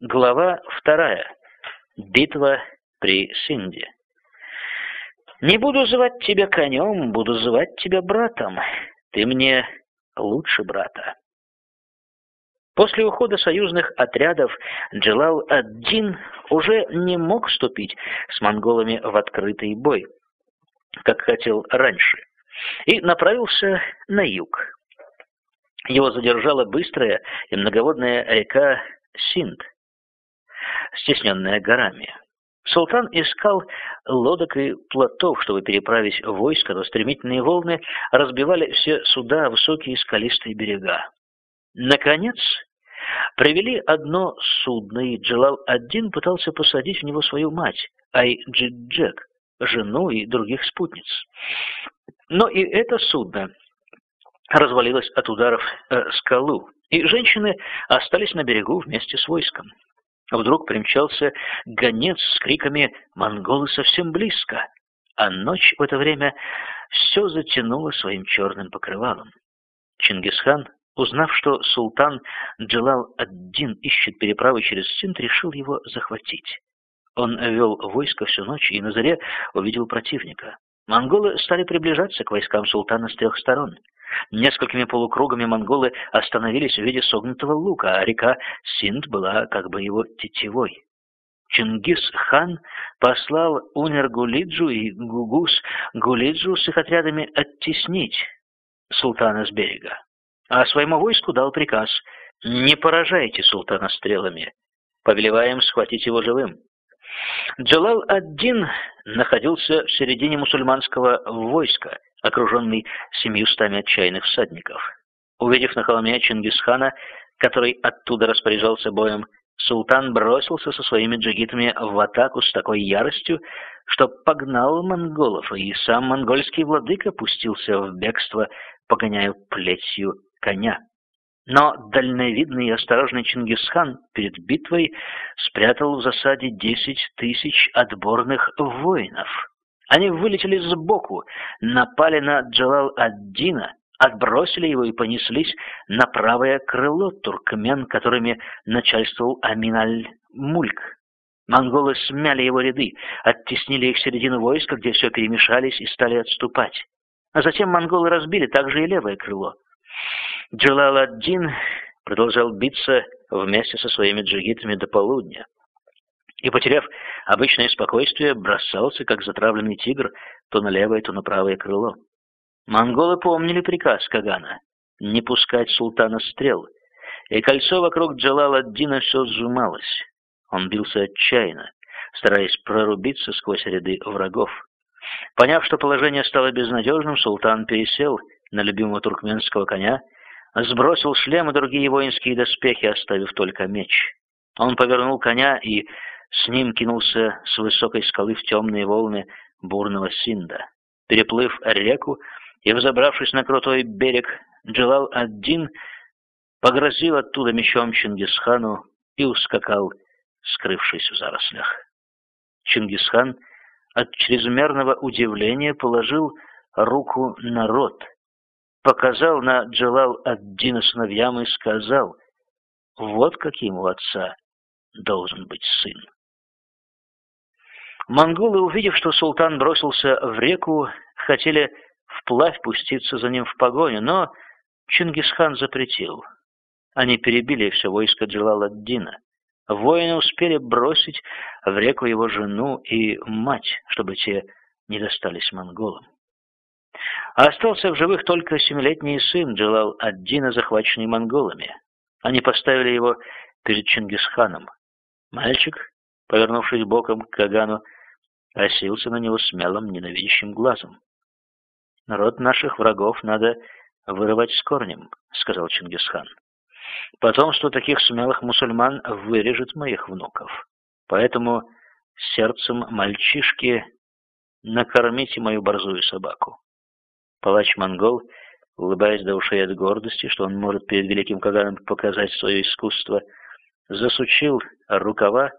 Глава вторая. Битва при Синде. «Не буду звать тебя конем, буду звать тебя братом. Ты мне лучше брата». После ухода союзных отрядов Джелал-ад-Дин уже не мог вступить с монголами в открытый бой, как хотел раньше, и направился на юг. Его задержала быстрая и многоводная река Синд, стесненная горами. Султан искал лодок и плотов, чтобы переправить войско, но стремительные волны разбивали все суда высокие скалистые берега. Наконец, привели одно судно, и Джалал-один пытался посадить в него свою мать, Ай-Джиджек, жену и других спутниц. Но и это судно развалилось от ударов э, скалу, и женщины остались на берегу вместе с войском. Вдруг примчался гонец с криками «Монголы совсем близко!», а ночь в это время все затянуло своим черным покрывалом. Чингисхан, узнав, что султан Джалал-ад-Дин ищет переправы через Синд, решил его захватить. Он вел войско всю ночь и на заре увидел противника. Монголы стали приближаться к войскам султана с трех сторон. Несколькими полукругами монголы остановились в виде согнутого лука, а река Синд была как бы его тетивой. Чингис-хан послал Унер-Гулиджу и Гугус-Гулиджу с их отрядами оттеснить султана с берега, а своему войску дал приказ «Не поражайте султана стрелами, повелеваем схватить его живым». Джалал-ад-Дин находился в середине мусульманского войска, окруженный семьюстами отчаянных всадников. Увидев на холме Чингисхана, который оттуда распоряжался боем, султан бросился со своими джигитами в атаку с такой яростью, что погнал монголов, и сам монгольский владыка пустился в бегство, погоняя плетью коня. Но дальновидный и осторожный Чингисхан перед битвой спрятал в засаде десять тысяч отборных воинов. Они вылетели сбоку, напали на Джалал-ад-Дина, отбросили его и понеслись на правое крыло туркмен, которыми начальствовал Амин-аль-Мульк. Монголы смяли его ряды, оттеснили их середину войска, где все перемешались и стали отступать. А затем монголы разбили также и левое крыло. Джалал-ад-Дин продолжал биться вместе со своими джигитами до полудня и, потеряв обычное спокойствие, бросался, как затравленный тигр, то на левое, то на правое крыло. Монголы помнили приказ Кагана не пускать султана стрел, и кольцо вокруг Джалал-ад-Дина все сжималось. Он бился отчаянно, стараясь прорубиться сквозь ряды врагов. Поняв, что положение стало безнадежным, султан пересел на любимого туркменского коня, сбросил шлем и другие воинские доспехи, оставив только меч. Он повернул коня и с ним кинулся с высокой скалы в темные волны бурного Синда. Переплыв реку и взобравшись на крутой берег, Джалал-ад-Дин погрозил оттуда мечом Чингисхану и ускакал, скрывшись в зарослях. Чингисхан от чрезмерного удивления положил руку на рот, показал на Джалал-ад-Дина сыновьям и сказал, «Вот каким у отца должен быть сын». Монголы, увидев, что султан бросился в реку, хотели вплавь пуститься за ним в погоню, но Чингисхан запретил. Они перебили все войско Джалал-ад-Дина. Воины успели бросить в реку его жену и мать, чтобы те не достались монголам. А остался в живых только семилетний сын Джалал-ад-Дина, захваченный монголами. Они поставили его перед Чингисханом. Мальчик, повернувшись боком к Кагану, косился на него смелым, ненавидящим глазом. «Народ наших врагов надо вырывать с корнем», — сказал Чингисхан. «Потомство таких смелых мусульман вырежет моих внуков. Поэтому сердцем мальчишки накормите мою борзую собаку». Палач-монгол, улыбаясь до ушей от гордости, что он может перед великим Каганом показать свое искусство, засучил рукава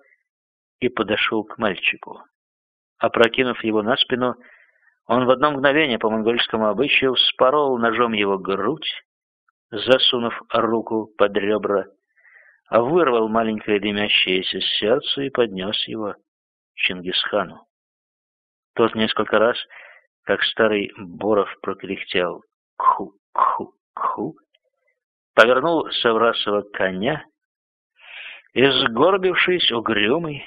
и подошел к мальчику. Опрокинув его на спину, он в одно мгновение по монгольскому обычаю вспорол ножом его грудь, засунув руку под ребра, вырвал маленькое дымящееся сердце и поднес его Чингисхану. Тот несколько раз, как старый Боров прокряхтел «Кху, кху, кху», повернул Саврасова коня и, сгорбившись угрюмый,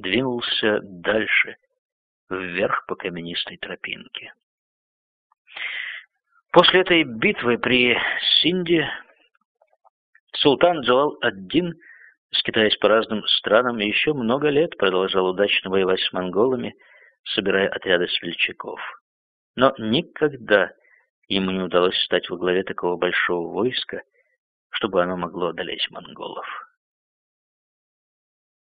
двинулся дальше, вверх по каменистой тропинке. После этой битвы при Синде султан Джалал-ад-Дин, скитаясь по разным странам, еще много лет продолжал удачно воевать с монголами, собирая отряды смельчаков. Но никогда ему не удалось стать во главе такого большого войска, чтобы оно могло одолеть монголов.